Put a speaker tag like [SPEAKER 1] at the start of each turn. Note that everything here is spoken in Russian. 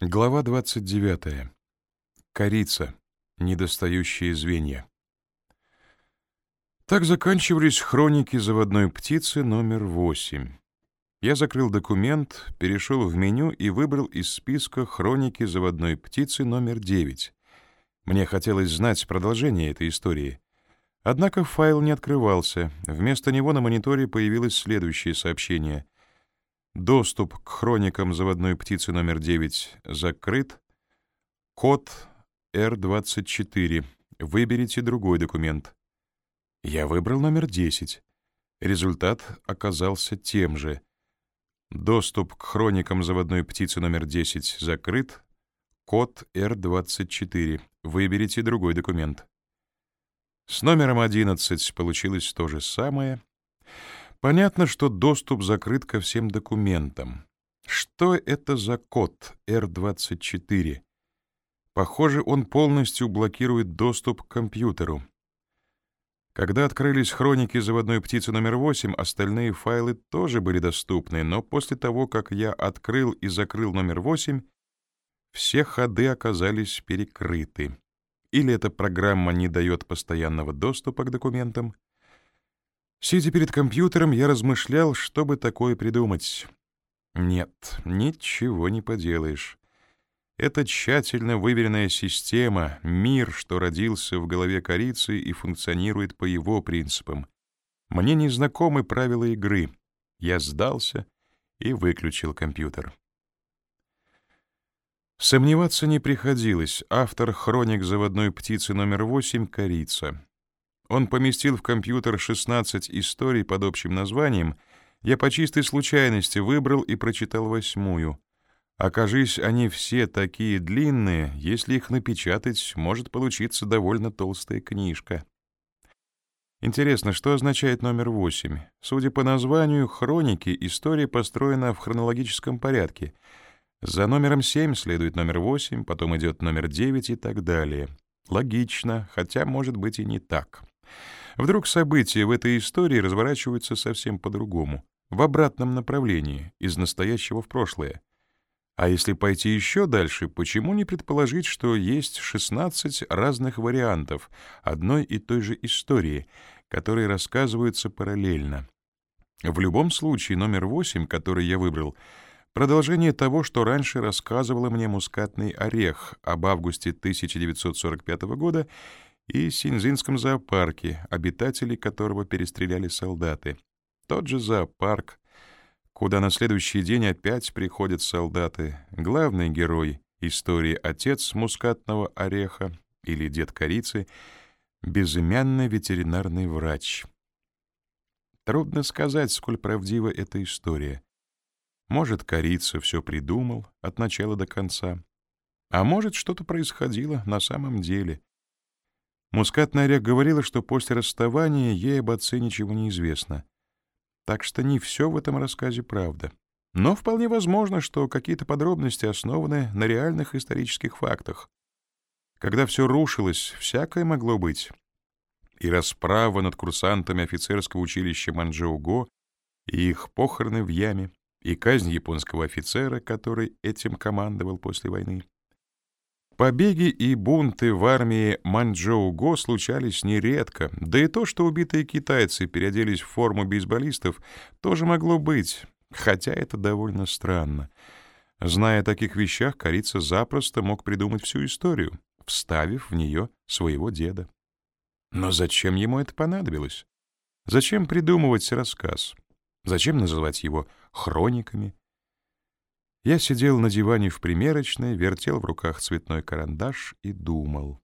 [SPEAKER 1] Глава 29. Корица. Недостающие звенья. Так заканчивались хроники заводной птицы номер 8. Я закрыл документ, перешел в меню и выбрал из списка хроники заводной птицы номер 9. Мне хотелось знать продолжение этой истории. Однако файл не открывался. Вместо него на мониторе появилось следующее сообщение — Доступ к хроникам заводной птицы номер 9 закрыт. Код R24. Выберите другой документ. Я выбрал номер 10. Результат оказался тем же. Доступ к хроникам заводной птицы номер 10 закрыт. Код R24. Выберите другой документ. С номером 11 получилось то же самое. Понятно, что доступ закрыт ко всем документам. Что это за код R24? Похоже, он полностью блокирует доступ к компьютеру. Когда открылись хроники заводной птицы номер 8, остальные файлы тоже были доступны, но после того, как я открыл и закрыл номер 8, все ходы оказались перекрыты. Или эта программа не дает постоянного доступа к документам, Сидя перед компьютером, я размышлял, что бы такое придумать. Нет, ничего не поделаешь. Это тщательно выверенная система, мир, что родился в голове корицы и функционирует по его принципам. Мне не знакомы правила игры. Я сдался и выключил компьютер. Сомневаться не приходилось. Автор «Хроник заводной птицы номер 8» — корица. Он поместил в компьютер 16 историй под общим названием. Я по чистой случайности выбрал и прочитал восьмую. Окажись они все такие длинные, если их напечатать, может получиться довольно толстая книжка. Интересно, что означает номер восемь? Судя по названию хроники, история построена в хронологическом порядке. За номером семь следует номер восемь, потом идет номер девять и так далее. Логично, хотя, может быть, и не так. Вдруг события в этой истории разворачиваются совсем по-другому, в обратном направлении, из настоящего в прошлое. А если пойти еще дальше, почему не предположить, что есть 16 разных вариантов одной и той же истории, которые рассказываются параллельно? В любом случае, номер 8, который я выбрал, продолжение того, что раньше рассказывала мне мускатный орех об августе 1945 года и Синзинском зоопарке, обитателей которого перестреляли солдаты. Тот же зоопарк, куда на следующий день опять приходят солдаты. Главный герой истории отец мускатного ореха или дед корицы — безымянный ветеринарный врач. Трудно сказать, сколь правдива эта история. Может, корица все придумал от начала до конца, а может, что-то происходило на самом деле — Мускатная орех говорила, что после расставания ей об отце ничего не известно. Так что не все в этом рассказе правда. Но вполне возможно, что какие-то подробности основаны на реальных исторических фактах. Когда все рушилось, всякое могло быть. И расправа над курсантами офицерского училища Манчжоуго, и их похороны в яме, и казнь японского офицера, который этим командовал после войны. Побеги и бунты в армии Манчжоу-Го случались нередко, да и то, что убитые китайцы переоделись в форму бейсболистов, тоже могло быть, хотя это довольно странно. Зная о таких вещах, Корица запросто мог придумать всю историю, вставив в нее своего деда. Но зачем ему это понадобилось? Зачем придумывать рассказ? Зачем называть его хрониками? Я сидел на диване в примерочной, вертел в руках цветной карандаш и думал.